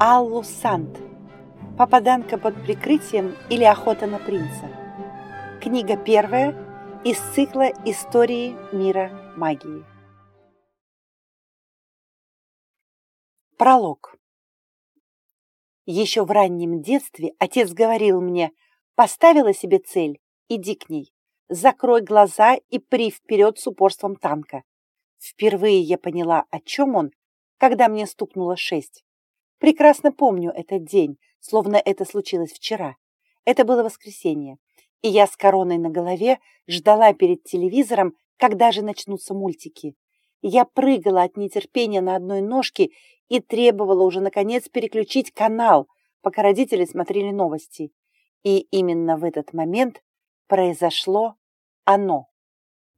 Аллу Сант. Попаданка под прикрытием или охота на принца. Книга первая из цикла «Истории мира магии». Пролог. Еще в раннем детстве отец говорил мне, поставила себе цель, иди к ней, закрой глаза и при вперед с упорством танка. Впервые я поняла, о чем он, когда мне стукнуло шесть. Прекрасно помню этот день, словно это случилось вчера. Это было воскресенье, и я с короной на голове ждала перед телевизором, когда же начнутся мультики. Я прыгала от нетерпения на одной ножке и требовала уже, наконец, переключить канал, пока родители смотрели новости. И именно в этот момент произошло оно.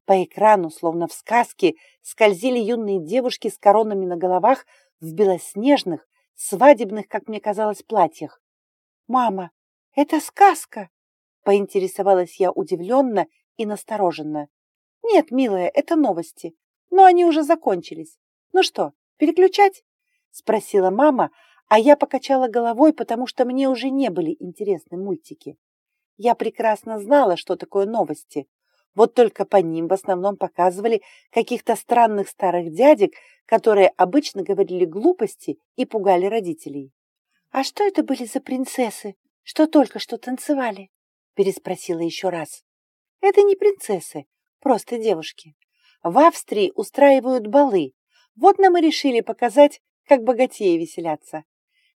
По экрану, словно в сказке, скользили юные девушки с коронами на головах в белоснежных, свадебных, как мне казалось, платьях. «Мама, это сказка!» Поинтересовалась я удивленно и настороженно. «Нет, милая, это новости, но они уже закончились. Ну что, переключать?» Спросила мама, а я покачала головой, потому что мне уже не были интересны мультики. Я прекрасно знала, что такое новости, вот только по ним в основном показывали каких-то странных старых дядек, которые обычно говорили глупости и пугали родителей. «А что это были за принцессы, что только что танцевали?» переспросила еще раз. «Это не принцессы, просто девушки. В Австрии устраивают балы. Вот нам и решили показать, как богатеи веселятся».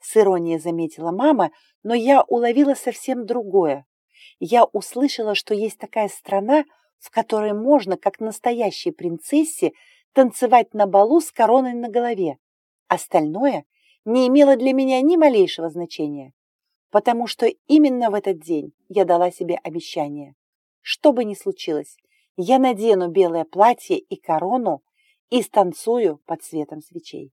С иронией заметила мама, но я уловила совсем другое. Я услышала, что есть такая страна, в которой можно, как настоящей принцессе, танцевать на балу с короной на голове. Остальное не имело для меня ни малейшего значения, потому что именно в этот день я дала себе обещание. Что бы ни случилось, я надену белое платье и корону и станцую под светом свечей.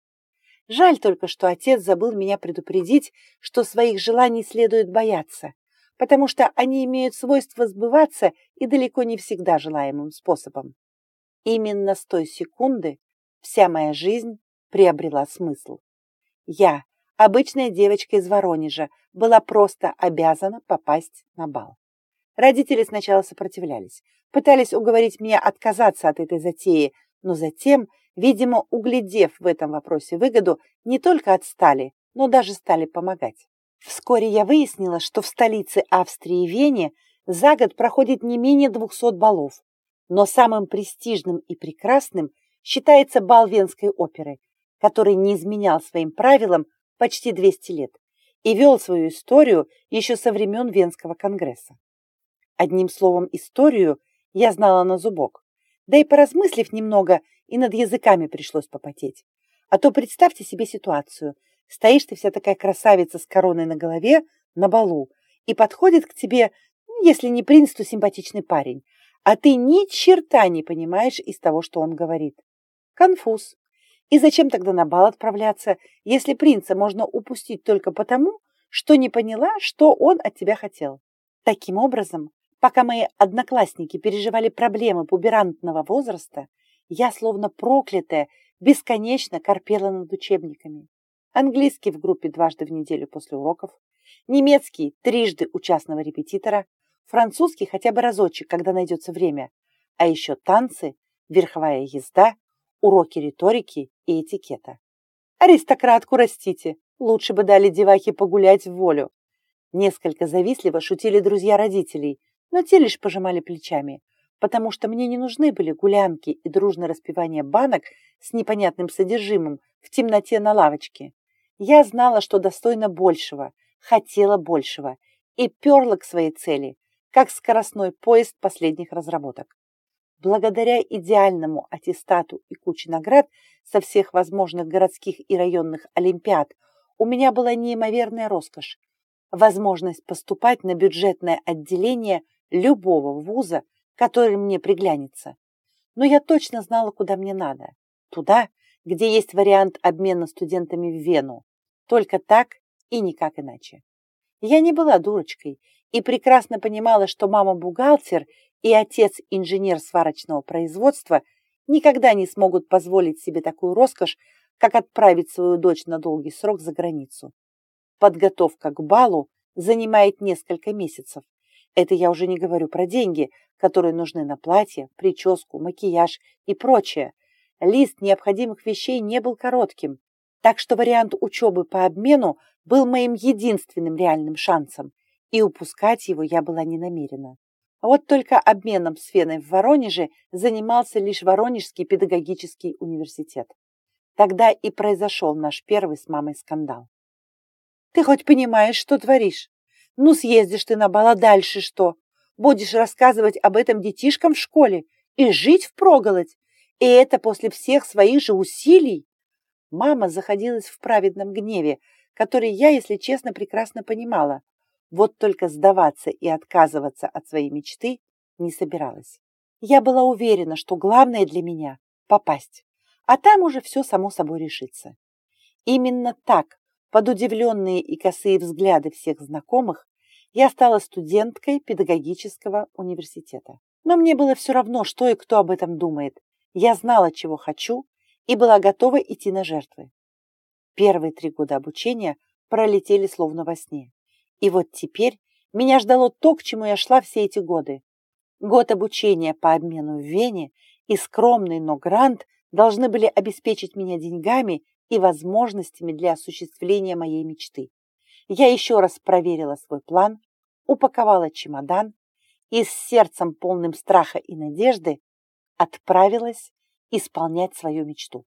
Жаль только, что отец забыл меня предупредить, что своих желаний следует бояться, потому что они имеют свойство сбываться и далеко не всегда желаемым способом. Именно с той секунды вся моя жизнь приобрела смысл. Я, обычная девочка из Воронежа, была просто обязана попасть на бал. Родители сначала сопротивлялись, пытались уговорить меня отказаться от этой затеи, но затем, видимо, углядев в этом вопросе выгоду, не только отстали, но даже стали помогать. Вскоре я выяснила, что в столице Австрии Вене за год проходит не менее 200 балов, но самым престижным и прекрасным считается бал Венской оперы, который не изменял своим правилам почти 200 лет и вел свою историю еще со времен Венского конгресса. Одним словом, историю я знала на зубок, да и поразмыслив немного, и над языками пришлось попотеть. А то представьте себе ситуацию – Стоишь ты вся такая красавица с короной на голове на балу, и подходит к тебе, ну, если не принц, то симпатичный парень, а ты ни черта не понимаешь из того, что он говорит. Конфуз. И зачем тогда на бал отправляться, если принца можно упустить только потому, что не поняла, что он от тебя хотел? Таким образом, пока мои одноклассники переживали проблемы пуберантного возраста, я, словно проклятая, бесконечно корпела над учебниками английский в группе дважды в неделю после уроков, немецкий трижды у частного репетитора, французский хотя бы разочек, когда найдется время, а еще танцы, верховая езда, уроки риторики и этикета. Аристократку растите, лучше бы дали девахе погулять в волю. Несколько завистливо шутили друзья родителей, но те лишь пожимали плечами, потому что мне не нужны были гулянки и дружное распивание банок с непонятным содержимым в темноте на лавочке. Я знала, что достойна большего, хотела большего и перла к своей цели, как скоростной поезд последних разработок. Благодаря идеальному аттестату и куче наград со всех возможных городских и районных олимпиад у меня была неимоверная роскошь – возможность поступать на бюджетное отделение любого вуза, который мне приглянется. Но я точно знала, куда мне надо. Туда, где есть вариант обмена студентами в Вену. Только так и никак иначе. Я не была дурочкой и прекрасно понимала, что мама бухгалтер и отец инженер сварочного производства никогда не смогут позволить себе такую роскошь, как отправить свою дочь на долгий срок за границу. Подготовка к балу занимает несколько месяцев. Это я уже не говорю про деньги, которые нужны на платье, прическу, макияж и прочее. Лист необходимых вещей не был коротким, так что вариант учебы по обмену был моим единственным реальным шансом, и упускать его я была не намерена. Вот только обменом с Феной в Воронеже занимался лишь Воронежский педагогический университет. Тогда и произошел наш первый с мамой скандал. «Ты хоть понимаешь, что творишь? Ну, съездишь ты на бал, а дальше что? Будешь рассказывать об этом детишкам в школе и жить впроголодь? И это после всех своих же усилий?» Мама заходилась в праведном гневе, который я, если честно, прекрасно понимала. Вот только сдаваться и отказываться от своей мечты не собиралась. Я была уверена, что главное для меня – попасть, а там уже все само собой решится. Именно так, под удивленные и косые взгляды всех знакомых, я стала студенткой педагогического университета. Но мне было все равно, что и кто об этом думает. Я знала, чего хочу, и была готова идти на жертвы. Первые три года обучения пролетели словно во сне. И вот теперь меня ждало то, к чему я шла все эти годы. Год обучения по обмену в Вене и скромный, но грант должны были обеспечить меня деньгами и возможностями для осуществления моей мечты. Я еще раз проверила свой план, упаковала чемодан и с сердцем полным страха и надежды отправилась исполнять свою мечту.